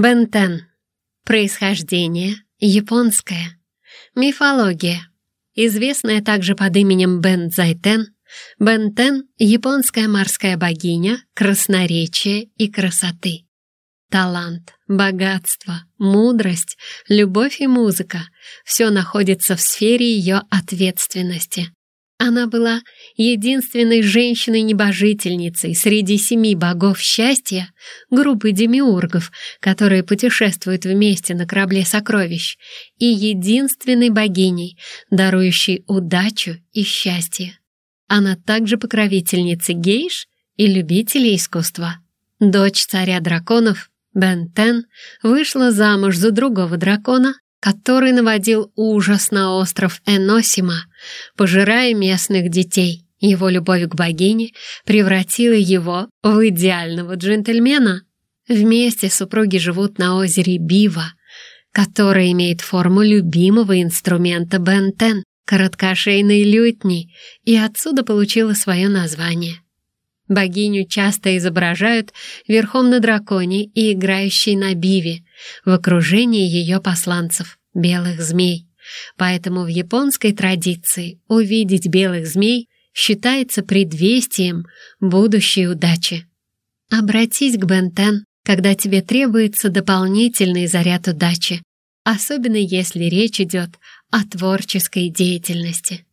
Бентен. Происхождение японское. Мифология. Известная также под именем Бензайтен. Бентен — японская морская богиня красноречия и красоты. Талант, богатство, мудрость, любовь и музыка — все находится в сфере ее ответственности. Она была единственной женщиной-небожительницей среди семи богов счастья, группы демиургов, которые путешествуют вместе на корабле сокровищ, и единственной богиней, дарующей удачу и счастье. Она также покровительница гейш и любителей искусства. Дочь царя драконов, Бентен, вышла замуж за другого дракона, который наводил ужас на остров Эносима, пожирая местных детей. Его любовь к богине превратила его в идеального джентльмена. Вместе супруги живут на озере Бива, которое имеет форму любимого инструмента Бентен — короткошейной лютни, и отсюда получила свое название. Богиню часто изображают верхом на драконе и играющей на биве, в окружении ее посланцев, белых змей. Поэтому в японской традиции увидеть белых змей считается предвестием будущей удачи. Обратись к Бентен, когда тебе требуется дополнительный заряд удачи, особенно если речь идет о творческой деятельности.